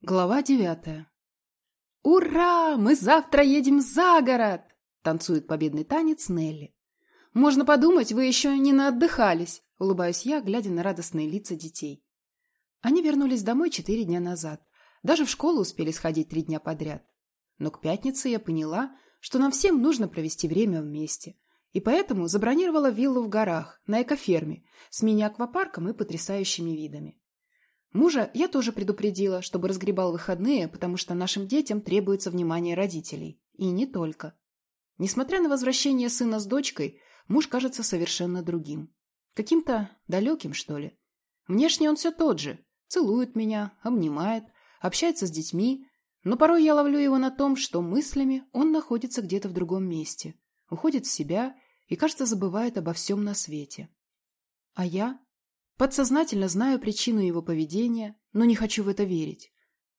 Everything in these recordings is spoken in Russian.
Глава девятая. «Ура! Мы завтра едем за город!» — танцует победный танец Нелли. «Можно подумать, вы еще не наотдыхались!» — улыбаюсь я, глядя на радостные лица детей. Они вернулись домой четыре дня назад. Даже в школу успели сходить три дня подряд. Но к пятнице я поняла, что нам всем нужно провести время вместе. И поэтому забронировала виллу в горах, на экоферме, с мини-аквапарком и потрясающими видами. Мужа я тоже предупредила, чтобы разгребал выходные, потому что нашим детям требуется внимание родителей. И не только. Несмотря на возвращение сына с дочкой, муж кажется совершенно другим. Каким-то далеким, что ли. Внешне он все тот же. Целует меня, обнимает, общается с детьми, но порой я ловлю его на том, что мыслями он находится где-то в другом месте, уходит в себя и, кажется, забывает обо всем на свете. А я Подсознательно знаю причину его поведения, но не хочу в это верить.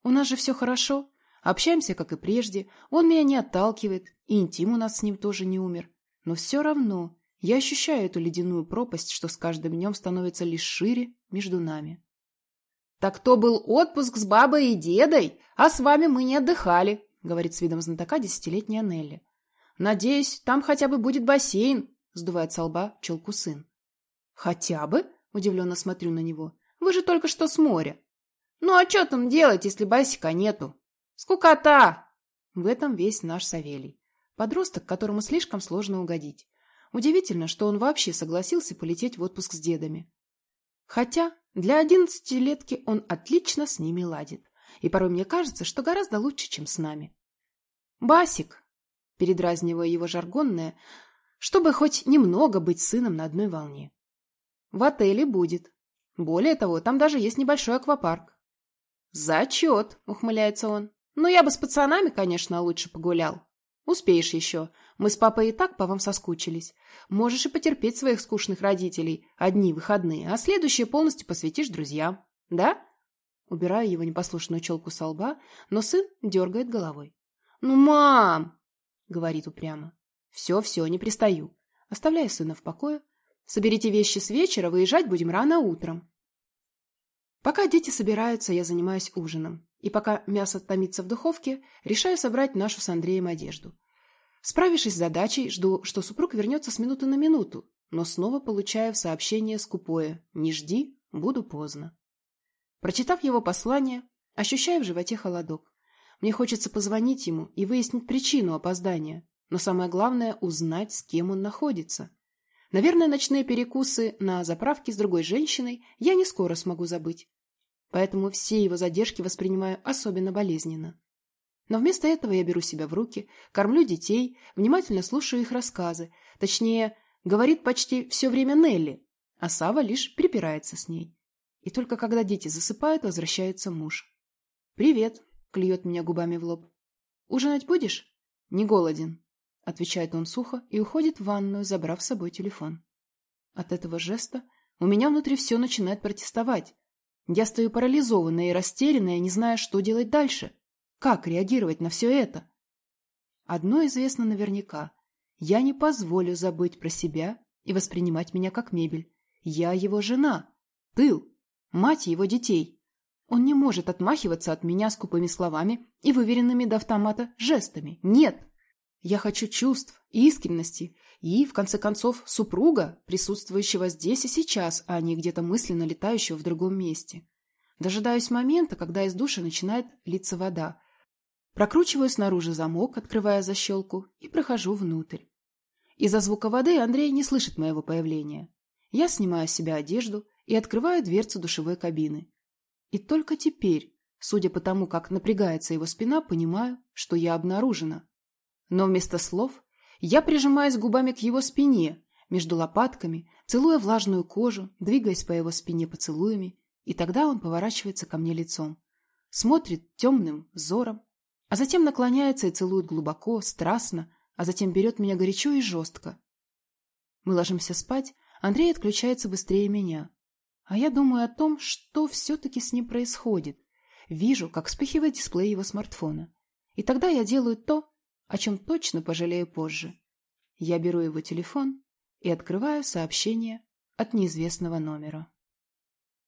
У нас же все хорошо, общаемся, как и прежде, он меня не отталкивает, и интим у нас с ним тоже не умер. Но все равно я ощущаю эту ледяную пропасть, что с каждым днем становится лишь шире между нами. «Так то был отпуск с бабой и дедой, а с вами мы не отдыхали», — говорит с видом знатока десятилетняя Нелли. «Надеюсь, там хотя бы будет бассейн», — сдувает со лба челку сын. «Хотя бы?» Удивленно смотрю на него. Вы же только что с моря. Ну а что там делать, если басика нету? Скукота! В этом весь наш Савелий. Подросток, которому слишком сложно угодить. Удивительно, что он вообще согласился полететь в отпуск с дедами. Хотя для одиннадцатилетки он отлично с ними ладит. И порой мне кажется, что гораздо лучше, чем с нами. «Басик!» – передразнивая его жаргонное, чтобы хоть немного быть сыном на одной волне. В отеле будет. Более того, там даже есть небольшой аквапарк. Зачет, ухмыляется он. Ну, я бы с пацанами, конечно, лучше погулял. Успеешь еще. Мы с папой и так по вам соскучились. Можешь и потерпеть своих скучных родителей. Одни выходные, а следующие полностью посвятишь друзьям. Да? Убираю его непослушную челку со лба, но сын дергает головой. «Ну, мам!» — говорит упрямо. «Все-все, не пристаю». Оставляю сына в покое, Соберите вещи с вечера, выезжать будем рано утром. Пока дети собираются, я занимаюсь ужином. И пока мясо томится в духовке, решаю собрать нашу с Андреем одежду. Справившись с задачей, жду, что супруг вернется с минуты на минуту, но снова получаю сообщение скупое «Не жди, буду поздно». Прочитав его послание, ощущаю в животе холодок. Мне хочется позвонить ему и выяснить причину опоздания, но самое главное – узнать, с кем он находится. Наверное, ночные перекусы на заправке с другой женщиной я не скоро смогу забыть. Поэтому все его задержки воспринимаю особенно болезненно. Но вместо этого я беру себя в руки, кормлю детей, внимательно слушаю их рассказы. Точнее, говорит почти все время Нелли, а Сава лишь припирается с ней. И только когда дети засыпают, возвращается муж. «Привет», — клюет меня губами в лоб. «Ужинать будешь?» «Не голоден», Отвечает он сухо и уходит в ванную, забрав с собой телефон. От этого жеста у меня внутри все начинает протестовать. Я стою парализованная и растерянная, не зная, что делать дальше. Как реагировать на все это? Одно известно наверняка. Я не позволю забыть про себя и воспринимать меня как мебель. Я его жена, тыл, мать его детей. Он не может отмахиваться от меня скупыми словами и выверенными до автомата жестами. Нет! Я хочу чувств, искренности и, в конце концов, супруга, присутствующего здесь и сейчас, а не где-то мысленно летающего в другом месте. Дожидаюсь момента, когда из души начинает литься вода. Прокручиваю снаружи замок, открывая защелку, и прохожу внутрь. Из-за звука воды Андрей не слышит моего появления. Я снимаю с себя одежду и открываю дверцу душевой кабины. И только теперь, судя по тому, как напрягается его спина, понимаю, что я обнаружена. Но вместо слов я прижимаюсь губами к его спине, между лопатками, целуя влажную кожу, двигаясь по его спине поцелуями, и тогда он поворачивается ко мне лицом, смотрит темным взором, а затем наклоняется и целует глубоко, страстно, а затем берет меня горячо и жестко. Мы ложимся спать, Андрей отключается быстрее меня. А я думаю о том, что все-таки с ним происходит. Вижу, как вспыхивает дисплей его смартфона. И тогда я делаю то, о чем точно пожалею позже. Я беру его телефон и открываю сообщение от неизвестного номера.